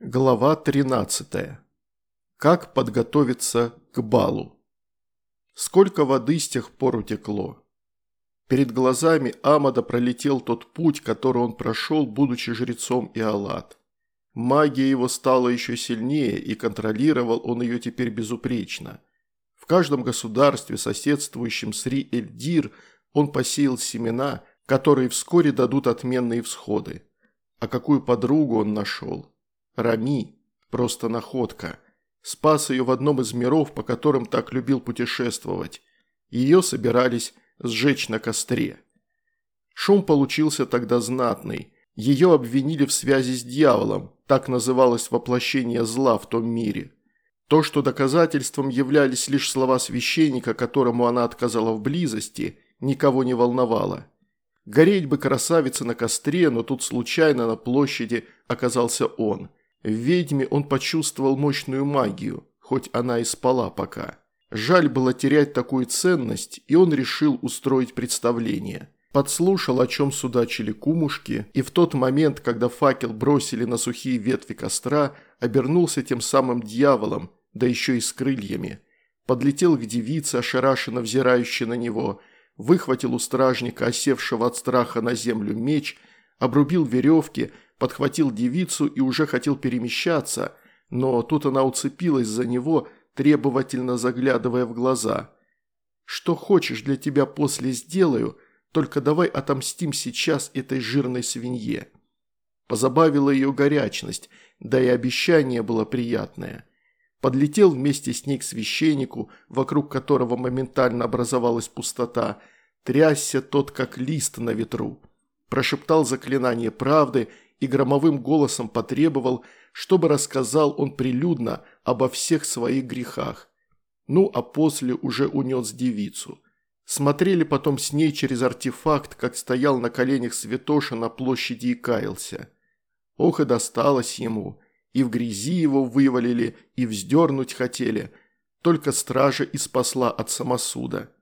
Глава 13. Как подготовиться к балу? Сколько воды с тех пор утекло? Перед глазами Амада пролетел тот путь, который он прошел, будучи жрецом Иолат. Магия его стала еще сильнее, и контролировал он ее теперь безупречно. В каждом государстве, соседствующем с Ри-Эльдир, он посеял семена, которые вскоре дадут отменные всходы. А какую подругу он нашел? Рами, просто находка. Спас ее в одном из миров, по которым так любил путешествовать. Ее собирались сжечь на костре. Шум получился тогда знатный. Ее обвинили в связи с дьяволом, так называлось воплощение зла в том мире. То, что доказательством являлись лишь слова священника, которому она отказала в близости, никого не волновало. Гореть бы красавица на костре, но тут случайно на площади оказался он – в ведьме он почувствовал мощную магию, хоть она и спала пока. Жаль было терять такую ценность, и он решил устроить представление. Подслушал, о чем судачили кумушки, и в тот момент, когда факел бросили на сухие ветви костра, обернулся тем самым дьяволом, да еще и с крыльями. Подлетел к девице, ошарашенно взирающей на него, выхватил у стражника, осевшего от страха на землю меч, обрубил веревки, подхватил девицу и уже хотел перемещаться, но тут она уцепилась за него, требовательно заглядывая в глаза. «Что хочешь, для тебя после сделаю, только давай отомстим сейчас этой жирной свинье». Позабавила ее горячность, да и обещание было приятное. Подлетел вместе с ней к священнику, вокруг которого моментально образовалась пустота, трясся тот, как лист на ветру. Прошептал заклинание правды и громовым голосом потребовал, чтобы рассказал он прилюдно обо всех своих грехах. Ну, а после уже унес девицу. Смотрели потом с ней через артефакт, как стоял на коленях святоша на площади и каялся. Ох и досталось ему, и в грязи его вывалили, и вздернуть хотели, только стража и спасла от самосуда.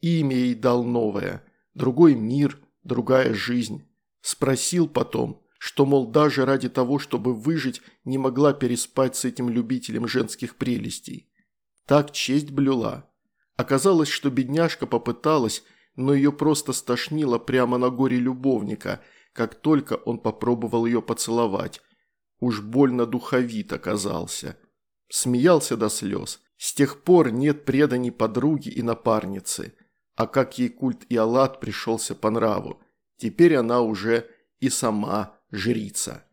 Имя ей дал новое, другой мир, другая жизнь. Спросил потом, что, мол, даже ради того, чтобы выжить, не могла переспать с этим любителем женских прелестей. Так честь блюла. Оказалось, что бедняжка попыталась, но ее просто стошнило прямо на горе любовника, как только он попробовал ее поцеловать. Уж больно духовит оказался. Смеялся до слез. С тех пор нет преданий подруги и напарницы. А как ей культ и Аллат пришелся по нраву. Теперь она уже и сама жрица.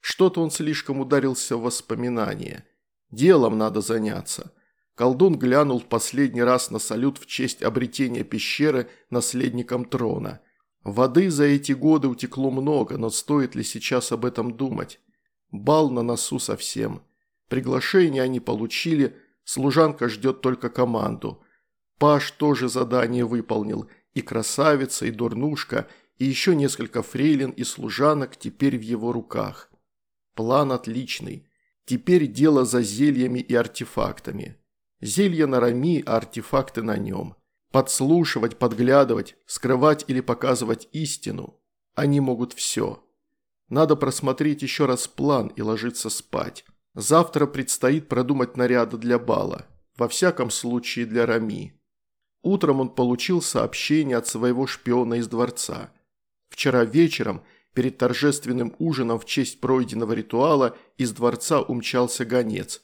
Что-то он слишком ударился в воспоминания. Делом надо заняться. Колдун глянул в последний раз на салют в честь обретения пещеры наследником трона. Воды за эти годы утекло много, но стоит ли сейчас об этом думать? Бал на носу совсем. Приглашение они получили, служанка ждет только команду. Паш тоже задание выполнил, и красавица, и дурнушка – и еще несколько фрейлин и служанок теперь в его руках. План отличный. Теперь дело за зельями и артефактами. Зелья на Рами, а артефакты на нем. Подслушивать, подглядывать, скрывать или показывать истину. Они могут все. Надо просмотреть еще раз план и ложиться спать. Завтра предстоит продумать наряды для бала. Во всяком случае для Рами. Утром он получил сообщение от своего шпиона из дворца – Вчера вечером, перед торжественным ужином в честь пройденного ритуала, из дворца умчался гонец.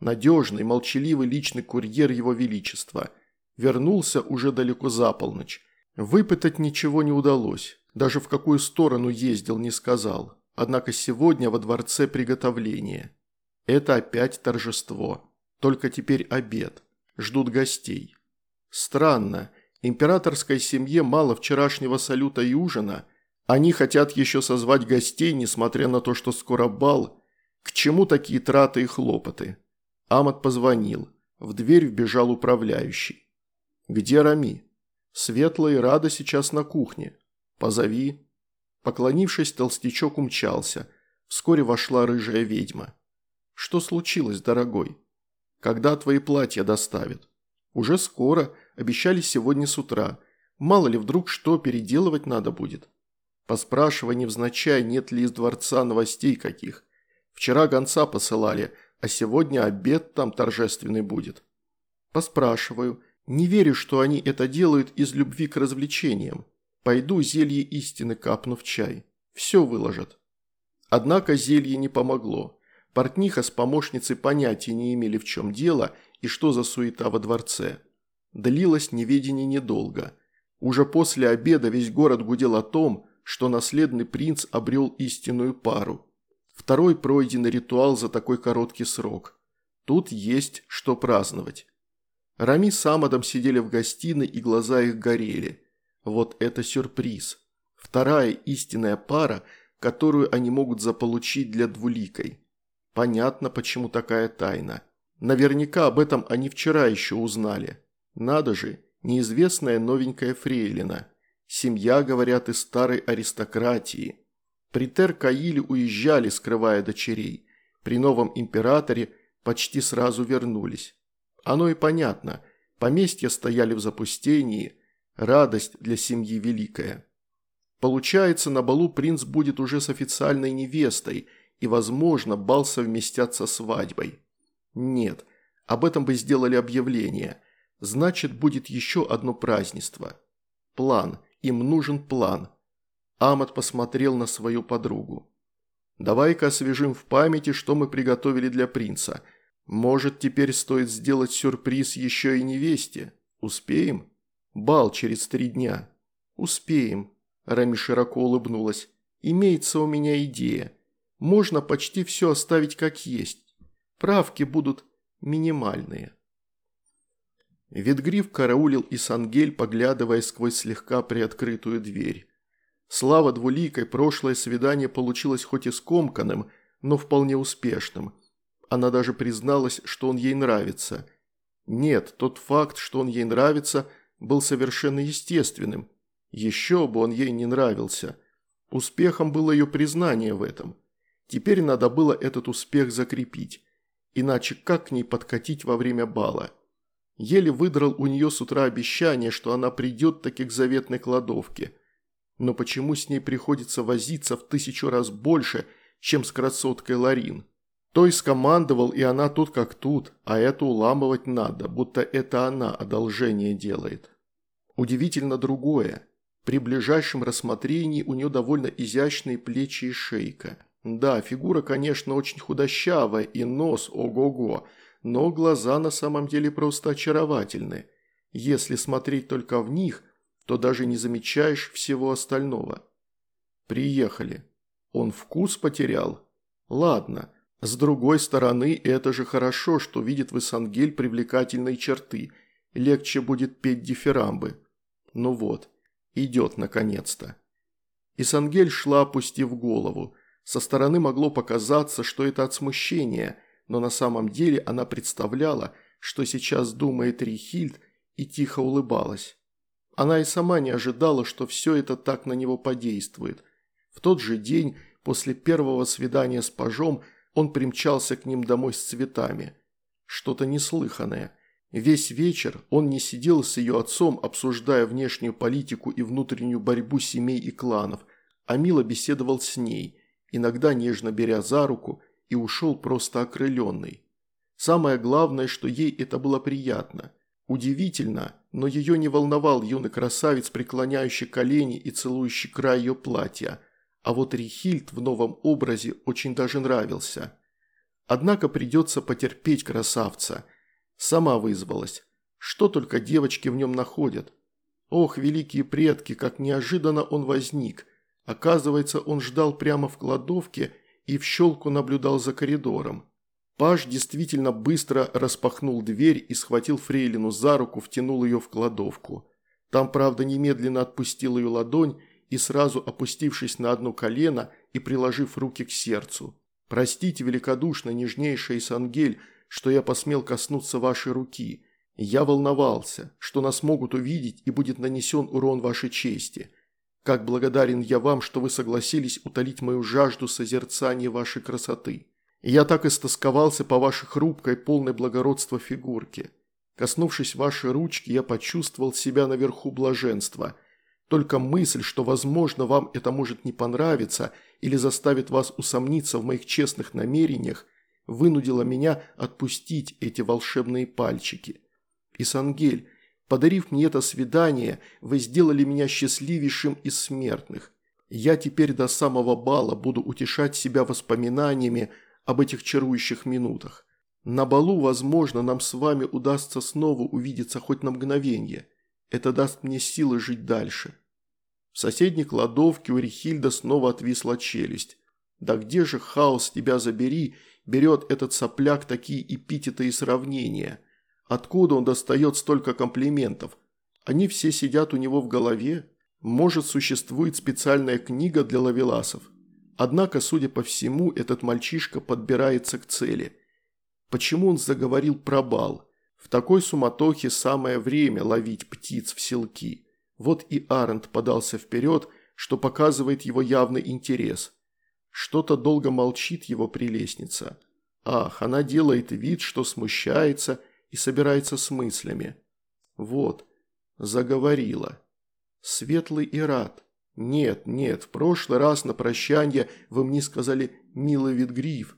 Надежный, молчаливый личный курьер его величества. Вернулся уже далеко за полночь. Выпытать ничего не удалось. Даже в какую сторону ездил, не сказал. Однако сегодня во дворце приготовление. Это опять торжество. Только теперь обед. Ждут гостей. Странно. Императорской семье мало вчерашнего салюта и ужина, они хотят еще созвать гостей, несмотря на то, что скоро бал. К чему такие траты и хлопоты? Амат позвонил. В дверь вбежал управляющий. «Где Рами?» «Светлая Рада сейчас на кухне. Позови». Поклонившись, толстячок умчался. Вскоре вошла рыжая ведьма. «Что случилось, дорогой? Когда твои платья доставят?» «Уже скоро. Обещали сегодня с утра. Мало ли вдруг что переделывать надо будет». Поспрашивай невзначай, нет ли из дворца новостей каких. Вчера гонца посылали, а сегодня обед там торжественный будет». «Поспрашиваю. Не верю, что они это делают из любви к развлечениям. Пойду зелье истины капну в чай. Все выложат». Однако зелье не помогло. Портниха с помощницей понятия не имели, в чем дело и что за суета во дворце. Длилось неведение недолго. Уже после обеда весь город гудел о том, что наследный принц обрел истинную пару. Второй пройденный ритуал за такой короткий срок. Тут есть что праздновать. Рами с Амадом сидели в гостиной, и глаза их горели. Вот это сюрприз. Вторая истинная пара, которую они могут заполучить для двуликой. Понятно, почему такая тайна. Наверняка об этом они вчера еще узнали. Надо же, неизвестная новенькая фрейлина. Семья, говорят, из старой аристократии. При Тер-Каиле уезжали, скрывая дочерей. При новом императоре почти сразу вернулись. Оно и понятно. Поместья стояли в запустении. Радость для семьи великая. Получается, на балу принц будет уже с официальной невестой, и, возможно, бал совместятся с свадьбой. Нет, об этом бы сделали объявление. Значит, будет еще одно празднество. План. Им нужен план. Амат посмотрел на свою подругу. «Давай-ка освежим в памяти, что мы приготовили для принца. Может, теперь стоит сделать сюрприз еще и невесте? Успеем? Бал через три дня». «Успеем», – Рами широко улыбнулась. «Имеется у меня идея. Можно почти все оставить как есть. Правки будут минимальные». Ветгриф караулил и Сангель, поглядывая сквозь слегка приоткрытую дверь. Слава двуликой, прошлое свидание получилось хоть и скомканным, но вполне успешным. Она даже призналась, что он ей нравится. Нет, тот факт, что он ей нравится, был совершенно естественным. Еще бы он ей не нравился. Успехом было ее признание в этом. Теперь надо было этот успех закрепить. Иначе как к ней подкатить во время бала? Еле выдрал у нее с утра обещание, что она придет таки к заветной кладовке. Но почему с ней приходится возиться в тысячу раз больше, чем с красоткой Ларин? Той скомандовал, и она тут как тут, а эту уламывать надо, будто это она одолжение делает. Удивительно другое. При ближайшем рассмотрении у нее довольно изящные плечи и шейка. Да, фигура, конечно, очень худощавая, и нос ого-го – но глаза на самом деле просто очаровательны. Если смотреть только в них, то даже не замечаешь всего остального. Приехали. Он вкус потерял? Ладно. С другой стороны, это же хорошо, что видит в Исангель привлекательные черты. Легче будет петь дифирамбы. Ну вот, идет наконец-то. Исангель шла, опустив голову. Со стороны могло показаться, что это от смущения – но на самом деле она представляла, что сейчас думает Рихильд и тихо улыбалась. Она и сама не ожидала, что все это так на него подействует. В тот же день, после первого свидания с пажом, он примчался к ним домой с цветами. Что-то неслыханное. Весь вечер он не сидел с ее отцом, обсуждая внешнюю политику и внутреннюю борьбу семей и кланов, а мило беседовал с ней, иногда нежно беря за руку и ушел просто окрыленный. Самое главное, что ей это было приятно. Удивительно, но ее не волновал юный красавец, преклоняющий колени и целующий край ее платья, а вот Рихильд в новом образе очень даже нравился. Однако придется потерпеть красавца. Сама вызвалась. Что только девочки в нем находят. Ох, великие предки, как неожиданно он возник. Оказывается, он ждал прямо в кладовке и в щелку наблюдал за коридором. Паш действительно быстро распахнул дверь и схватил Фрейлину за руку, втянул ее в кладовку. Там, правда, немедленно отпустил ее ладонь и сразу опустившись на одно колено и приложив руки к сердцу. «Простите великодушно, нежнейшая Исангель, что я посмел коснуться вашей руки. Я волновался, что нас могут увидеть и будет нанесен урон вашей чести. Как благодарен я вам, что вы согласились утолить мою жажду созерцания вашей красоты. я так истосковался по вашей хрупкой, полной благородства фигурке. Коснувшись вашей ручки, я почувствовал себя наверху блаженства. Только мысль, что, возможно, вам это может не понравиться или заставит вас усомниться в моих честных намерениях, вынудила меня отпустить эти волшебные пальчики. Исангель, подарив мне это свидание, вы сделали меня счастливейшим из смертных. Я теперь до самого бала буду утешать себя воспоминаниями об этих чарующих минутах. На балу, возможно, нам с вами удастся снова увидеться хоть на мгновение. Это даст мне силы жить дальше. В соседней кладовке у Рихильда снова отвисла челюсть. Да где же хаос тебя забери, берет этот сопляк такие эпитеты и сравнения? Откуда он достает столько комплиментов? Они все сидят у него в голове? Может, существует специальная книга для лавеласов. Однако, судя по всему, этот мальчишка подбирается к цели. Почему он заговорил про бал? В такой суматохе самое время ловить птиц в селки. Вот и Арент подался вперед, что показывает его явный интерес. Что-то долго молчит его прелестница. Ах, она делает вид, что смущается и собирается с мыслями. Вот, заговорила. Светлый и рад. Нет, нет, в прошлый раз на прощание вы мне сказали «милый Витгриф».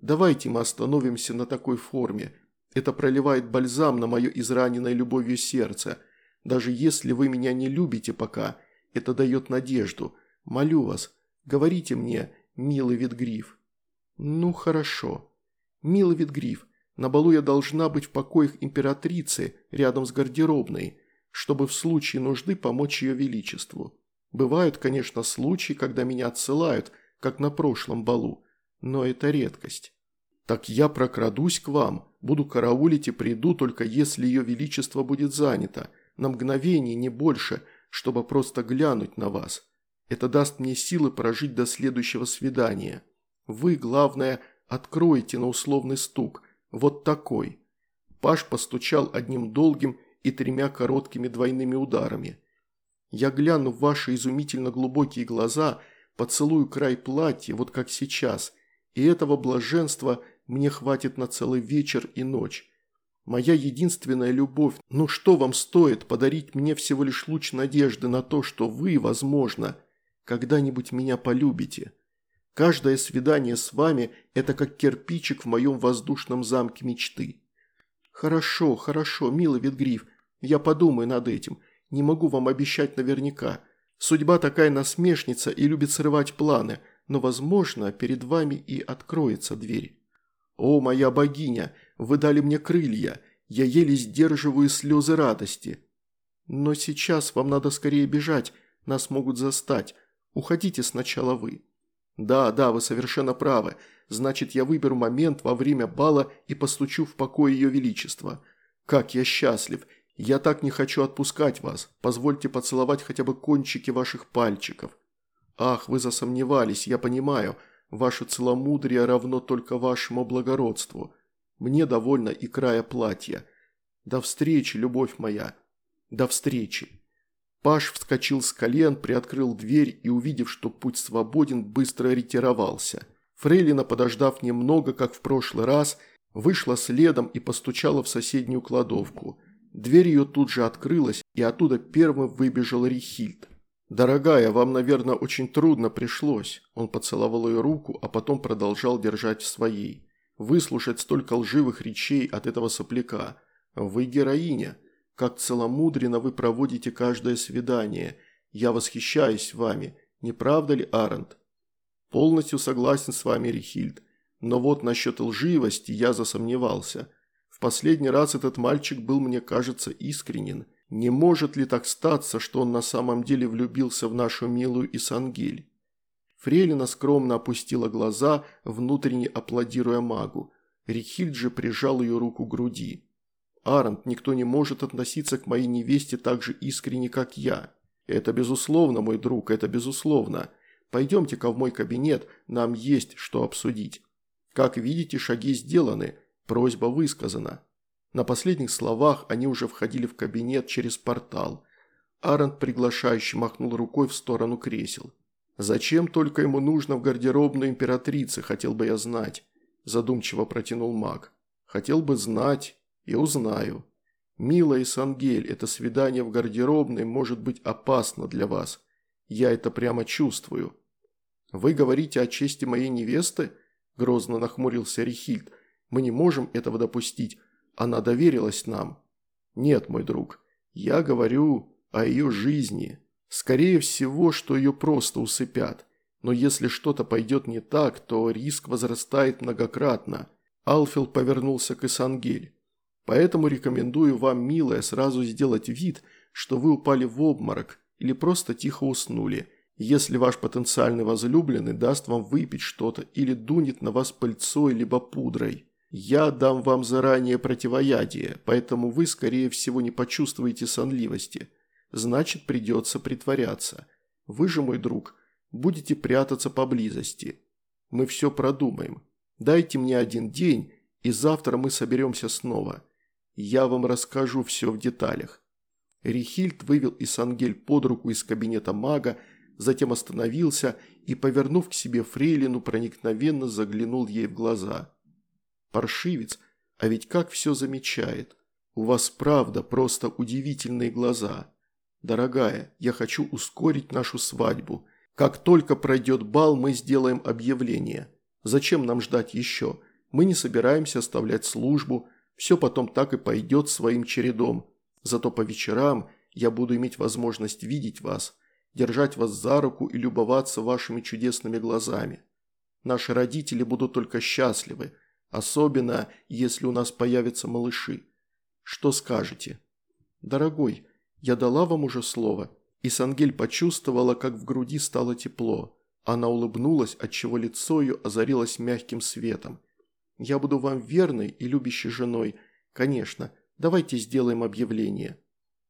Давайте мы остановимся на такой форме. Это проливает бальзам на мое израненное любовью сердце. Даже если вы меня не любите пока, это дает надежду. Молю вас, говорите мне, милый Витгриф. Ну, хорошо. Милый Витгриф, на балу я должна быть в покоях императрицы, рядом с гардеробной чтобы в случае нужды помочь ее величеству. Бывают, конечно, случаи, когда меня отсылают, как на прошлом балу, но это редкость. Так я прокрадусь к вам, буду караулить и приду, только если ее величество будет занято, на мгновение, не больше, чтобы просто глянуть на вас. Это даст мне силы прожить до следующего свидания. Вы, главное, откроете на условный стук, вот такой». Паш постучал одним долгим и тремя короткими двойными ударами. Я гляну в ваши изумительно глубокие глаза, поцелую край платья, вот как сейчас, и этого блаженства мне хватит на целый вечер и ночь. Моя единственная любовь, ну что вам стоит подарить мне всего лишь луч надежды на то, что вы, возможно, когда-нибудь меня полюбите? Каждое свидание с вами – это как кирпичик в моем воздушном замке мечты. Хорошо, хорошо, милый Витгриф, я подумаю над этим. Не могу вам обещать наверняка. Судьба такая насмешница и любит срывать планы, но, возможно, перед вами и откроется дверь. О, моя богиня, вы дали мне крылья, я еле сдерживаю слезы радости. Но сейчас вам надо скорее бежать, нас могут застать. Уходите сначала вы. Да, да, вы совершенно правы. Значит, я выберу момент во время бала и постучу в покой ее величества. Как я счастлив, я так не хочу отпускать вас. Позвольте поцеловать хотя бы кончики ваших пальчиков. Ах, вы засомневались, я понимаю. Ваше целомудрие равно только вашему благородству. Мне довольно и края платья. До встречи, любовь моя. До встречи. Паш вскочил с колен, приоткрыл дверь и, увидев, что путь свободен, быстро ретировался. Фрейлина, подождав немного, как в прошлый раз, вышла следом и постучала в соседнюю кладовку – Дверь ее тут же открылась, и оттуда первым выбежал Рихильд. «Дорогая, вам, наверное, очень трудно пришлось». Он поцеловал ее руку, а потом продолжал держать в своей. «Выслушать столько лживых речей от этого сопляка. Вы героиня. Как целомудренно вы проводите каждое свидание. Я восхищаюсь вами. Не правда ли, Арент?» «Полностью согласен с вами, Рихильд. Но вот насчет лживости я засомневался. В последний раз этот мальчик был, мне кажется, искренен. Не может ли так статься, что он на самом деле влюбился в нашу милую Исангель? Фрейлина скромно опустила глаза, внутренне аплодируя магу. Рихильд же прижал ее руку к груди. «Арнт, никто не может относиться к моей невесте так же искренне, как я. Это безусловно, мой друг, это безусловно. Пойдемте-ка в мой кабинет, нам есть что обсудить. Как видите, шаги сделаны». Просьба высказана. На последних словах они уже входили в кабинет через портал. Арент приглашающе махнул рукой в сторону кресел. «Зачем только ему нужно в гардеробную императрицы, хотел бы я знать», – задумчиво протянул маг. «Хотел бы знать и узнаю». «Милая Сангель, это свидание в гардеробной может быть опасно для вас. Я это прямо чувствую». «Вы говорите о чести моей невесты?» – грозно нахмурился Рихильд. «Мы не можем этого допустить. Она доверилась нам». «Нет, мой друг, я говорю о ее жизни. Скорее всего, что ее просто усыпят. Но если что-то пойдет не так, то риск возрастает многократно». Алфил повернулся к Исангель. «Поэтому рекомендую вам, милая, сразу сделать вид, что вы упали в обморок или просто тихо уснули» Если ваш потенциальный возлюбленный даст вам выпить что-то или дунет на вас пыльцой либо пудрой, я дам вам заранее противоядие, поэтому вы, скорее всего, не почувствуете сонливости. Значит, придется притворяться. Вы же, мой друг, будете прятаться поблизости. Мы все продумаем. Дайте мне один день, и завтра мы соберемся снова. Я вам расскажу все в деталях». Рихильд вывел Исангель под руку из кабинета мага, затем остановился и, повернув к себе фрейлину, проникновенно заглянул ей в глаза. «Паршивец, а ведь как все замечает. У вас правда просто удивительные глаза. Дорогая, я хочу ускорить нашу свадьбу. Как только пройдет бал, мы сделаем объявление. Зачем нам ждать еще? Мы не собираемся оставлять службу, все потом так и пойдет своим чередом. Зато по вечерам я буду иметь возможность видеть вас» держать вас за руку и любоваться вашими чудесными глазами. Наши родители будут только счастливы, особенно если у нас появятся малыши. Что скажете? Дорогой, я дала вам уже слово. И Сангель почувствовала, как в груди стало тепло. Она улыбнулась, отчего лицо ее озарилось мягким светом. «Я буду вам верной и любящей женой. Конечно, давайте сделаем объявление».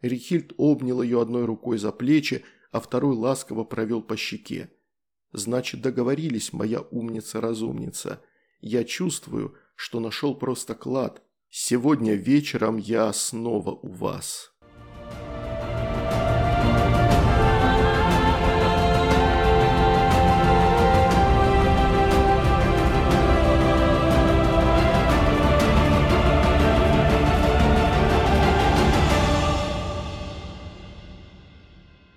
Рихильд обнял ее одной рукой за плечи, а второй ласково провел по щеке. «Значит, договорились, моя умница-разумница. Я чувствую, что нашел просто клад. Сегодня вечером я снова у вас».